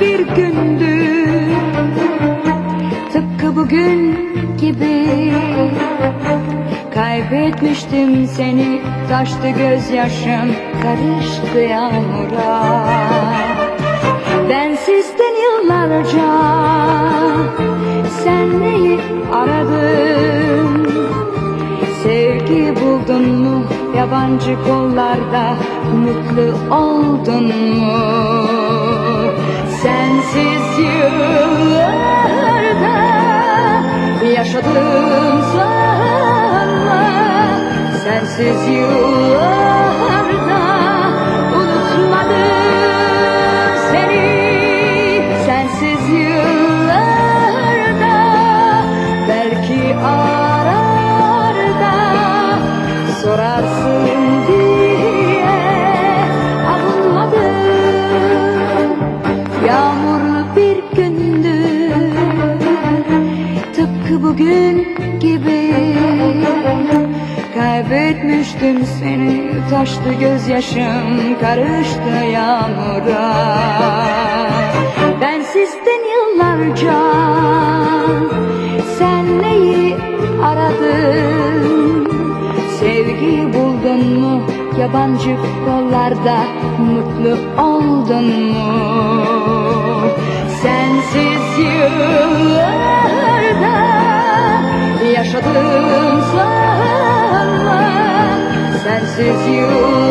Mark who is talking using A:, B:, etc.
A: bir gündü. Tıpkı bugün gibi. Kaybetmiştim seni Taştı gözyaşım Karıştı yağmura. Bensizden yıllarca Sen neyi aradın? Sevgi buldun mu yabancı kollarda Mutlu oldun mu Sensiz yıllarda Unutmadım seni. Sensiz yıllarda Belki ararda Sorarsın diye Avunmadım. Yağmurlu bir gündü. Tıpkı bugün gibi Kaybetmiştim seni Taştı gözyaşım Karıştı yağmura. Bensizden yıllarca Sen neyi aradın? Sevgi buldun mu yabancı kollarda? Mutlu oldun mu? Sensiz yıllarda Yaşadım is you.